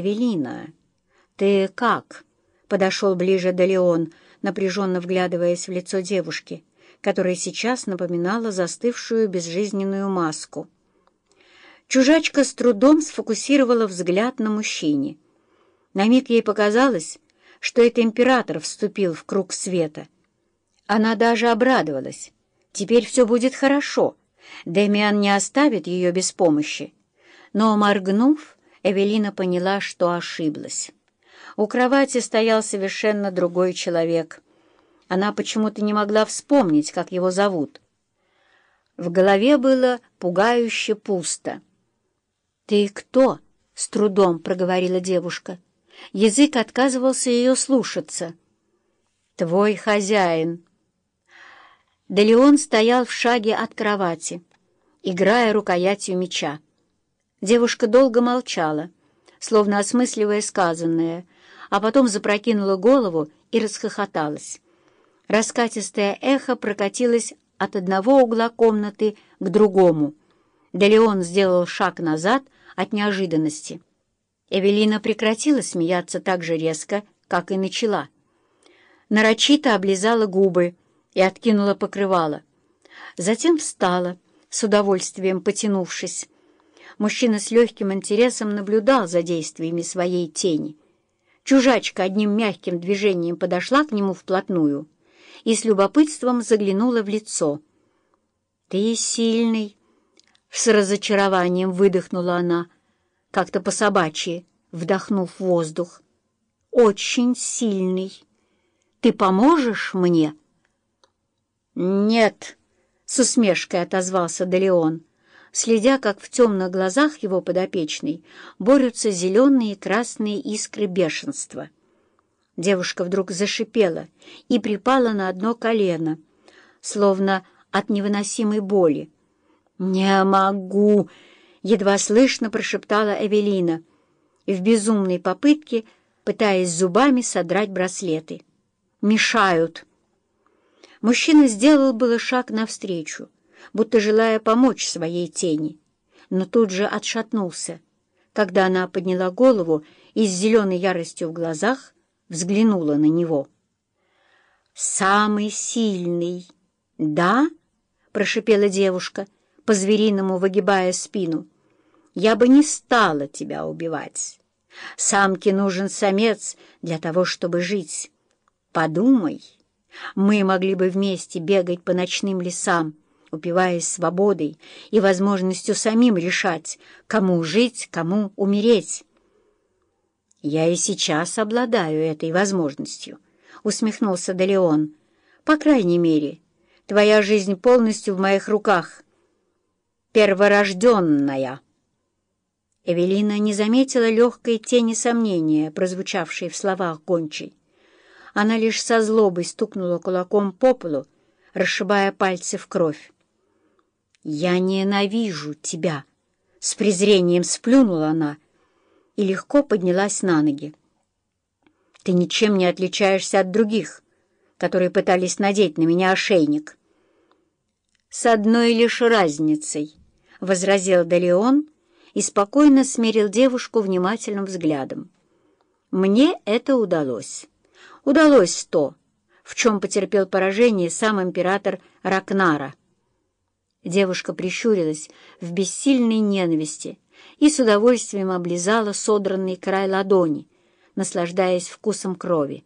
«Эвелина, ты как?» — подошел ближе Далеон, напряженно вглядываясь в лицо девушки, которая сейчас напоминала застывшую безжизненную маску. Чужачка с трудом сфокусировала взгляд на мужчине. На миг ей показалось, что это император вступил в круг света. Она даже обрадовалась. Теперь все будет хорошо. Демиан не оставит ее без помощи. Но, моргнув, Эвелина поняла, что ошиблась. У кровати стоял совершенно другой человек. Она почему-то не могла вспомнить, как его зовут. В голове было пугающе пусто. «Ты кто?» — с трудом проговорила девушка. Язык отказывался ее слушаться. «Твой хозяин». Да стоял в шаге от кровати, играя рукоятью меча. Девушка долго молчала, словно осмысливая сказанное, а потом запрокинула голову и расхохоталась. Раскатистое эхо прокатилось от одного угла комнаты к другому. Да сделал шаг назад от неожиданности. Эвелина прекратила смеяться так же резко, как и начала. Нарочито облизала губы и откинула покрывало. Затем встала, с удовольствием потянувшись. Мужчина с легким интересом наблюдал за действиями своей тени. Чужачка одним мягким движением подошла к нему вплотную и с любопытством заглянула в лицо. «Ты сильный!» — с разочарованием выдохнула она, как-то по-собачьи, вдохнув воздух. «Очень сильный. Ты поможешь мне?» «Нет», — с усмешкой отозвался Делеон, следя, как в темных глазах его подопечной борются зеленые и красные искры бешенства. Девушка вдруг зашипела и припала на одно колено, словно от невыносимой боли. «Не могу!» едва слышно прошептала Эвелина, в безумной попытке пытаясь зубами содрать браслеты. «Мешают!» Мужчина сделал было шаг навстречу, будто желая помочь своей тени, но тут же отшатнулся, когда она подняла голову и с зеленой яростью в глазах взглянула на него. «Самый сильный, да?» — прошипела девушка, по-звериному выгибая спину я бы не стала тебя убивать. Самке нужен самец для того, чтобы жить. Подумай, мы могли бы вместе бегать по ночным лесам, упиваясь свободой и возможностью самим решать, кому жить, кому умереть. «Я и сейчас обладаю этой возможностью», — усмехнулся Далеон. «По крайней мере, твоя жизнь полностью в моих руках. Перворожденная». Эвелина не заметила легкой тени сомнения, прозвучавшей в словах гончей. Она лишь со злобой стукнула кулаком по полу, расшибая пальцы в кровь. «Я ненавижу тебя!» — с презрением сплюнула она и легко поднялась на ноги. «Ты ничем не отличаешься от других, которые пытались надеть на меня ошейник». «С одной лишь разницей», — возразил Далеон, — и спокойно смерил девушку внимательным взглядом. Мне это удалось. Удалось то, в чем потерпел поражение сам император Ракнара. Девушка прищурилась в бессильной ненависти и с удовольствием облизала содранный край ладони, наслаждаясь вкусом крови.